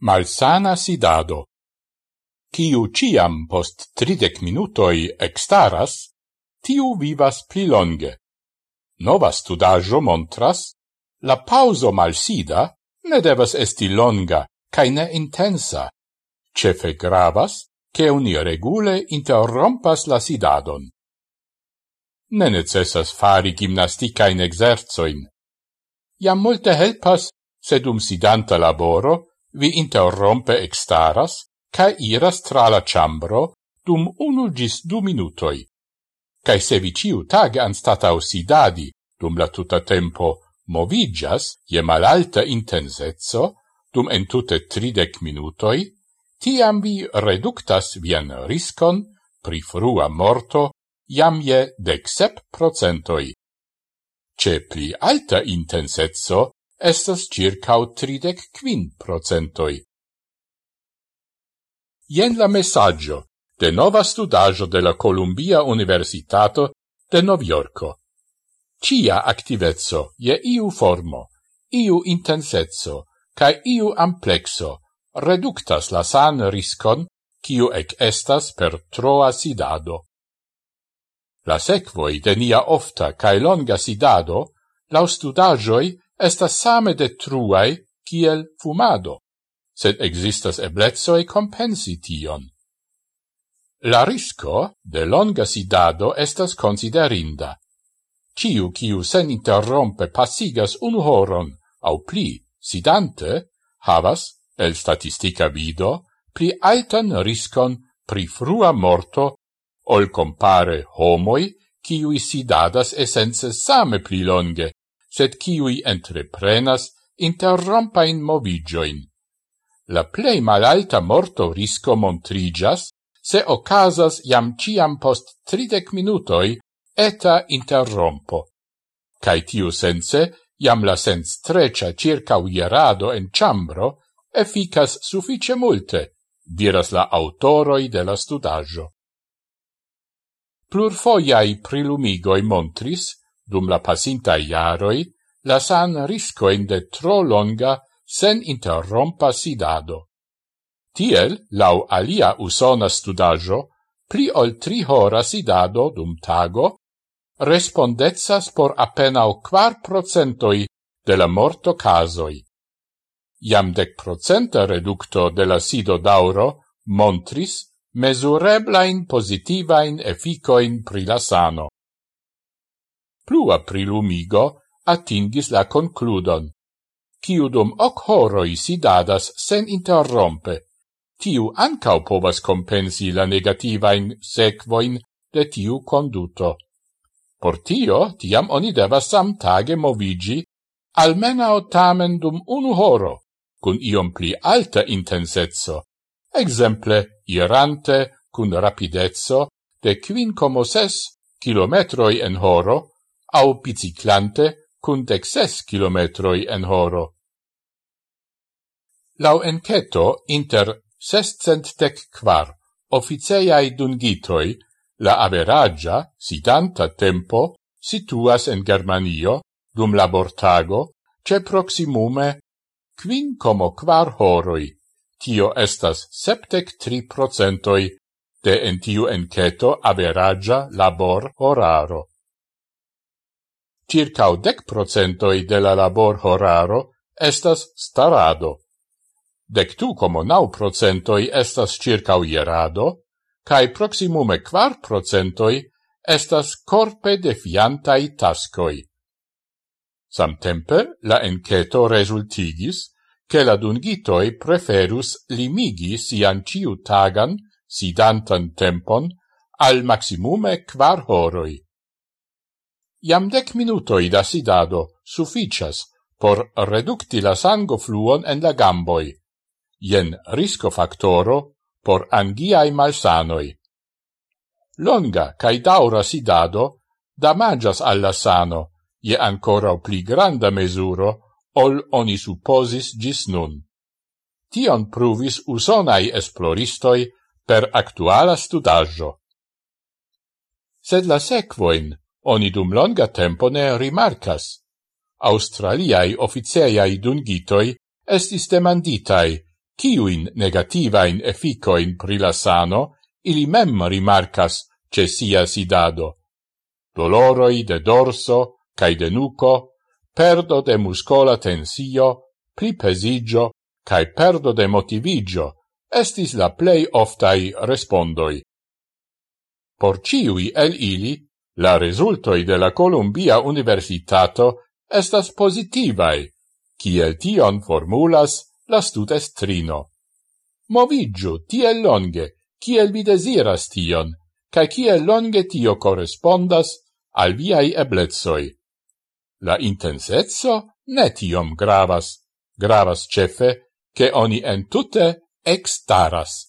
malsana sidado. Ciu ciam post tridec minutoi extaras, tiu vivas pli longe. Nova studajo montras, la pauso malsida ne devas esti longa, cae ne intensa. Cefe gravas, che uni regule interrompas la sidadon. Ne necessas fari gimnasticain exerzoin. Iam multe helpas, sedum sidanta laboro, vi interrompe extaras, cae iras tra la chambro dum unu gis du minutoi. Cae se vi ciu tage anstata sidadi dum la tuta tempo movigas je malalta intensezzo dum entute tridec minutoi, tiam vi reductas vian riscon pri frua morto jam je dec sep procentoi. Ce pli alta intensezzo estas circau tridec quin procentoi. Ien la messaggio de nova studaggio de la Columbia Universitato de Noviorco. Cia activezzo je iu formo, iu intensezzo, cae iu amplexo reductas la san riscon kiu ec estas per troa sidado. La sequoi de nia ofta cae longa sidado, lau studagioi, estas same detruai kiel fumado, sed existas eblezoi compensi tion. La risco de longa sidado estas considerinda. Ciu ciu sen interrompe passigas un horon au pli sidante havas, el statistica vido, pli altan riscon pri frua morto ol compare homoi ciui sidadas essence same pli longe, sed kiui entreprenas interrompain movigioin. La plei malalta morto risco montrigas se ocasas jam ciam post tridec minutoi eta interrompo. Cai tiu sense, jam la sens trecia circa uierado en chambro, efficas suffice multe, diras la autoroi de la studaggio. Plurfoiai prilumigoi montris Dum la pasinta iaroi, la san riscoin de tro longa sen interrompa sidado. Tiel, lau alia usona studaggio, pli ol tri hora sidado dum tago, respondezas por appenao quar procentoi de la morto casoi. Iam dec procenta reducto de la sido dauro montris mesureblain positivain efficoin pri la sano plua prilumigo atingis la concludon, Ciudum hoc horoi sidadas sen interrompe. Tiu ancau povas compensi la negativain sequoin de tiu conduto. Por tio, tiam oni devas samtage movigi, almenao tamen dum unu horo, cun iom pli alta intensezzo, exemple irante cun rapidezzo de quincomo ses kilometroi en horo, au biciclante cun dexes kilometroi en horo. Lau enceto inter sescentdec quar officeiai dungitoi, la averagia, sidanta tempo, situas en Germanio, dum labortago, ce proximume quincomo quar horoi. Tio estas septec tri procentoi de entiu enceto averagia labor horaro circa dec procentoi de la labor horaro estas starado. Dec tu como nau procentoi estas circa ierado, cae proximume quar procentoi estas corpe defiantai tascoi. Samtempe la enceto resultigis che la dungitoi preferus limigi sian ciu tagan sidantan tempon al maximume quar horoi. Iam dec minutoi da sidado sufficias por reducti la sango fluon en la gamboi. Jen risco factoro por angiai malsanoi. Longa cae daura sidado damagias alla sano, je ancora pli granda mesuro ol oni supposis gis nun. Tion pruvis usonai esploristoi per actuala studaggio. Sed la sequoin oni dum longa tempo ne rimarcas. Australiai officeiai dungitoi estis demanditai, kiuin negativain efficoin pri la sano ili mem rimarcas ce sia sidado. Doloroi de dorso, cae de nuco, perdo de muscola tensio, pripesigio, cae perdo de motivigio, estis la plei oftai respondoi. Por ciui el ili La resultoi de la Columbia Universitato estas positivae, kiel tion formulas la studestrino. Movigiu tiel longe, kiel vi desiras tion, ca kiel longe tio correspondas al viai eblezoi. La intensezzo ne tiom gravas, gravas cefe, che oni entute extaras.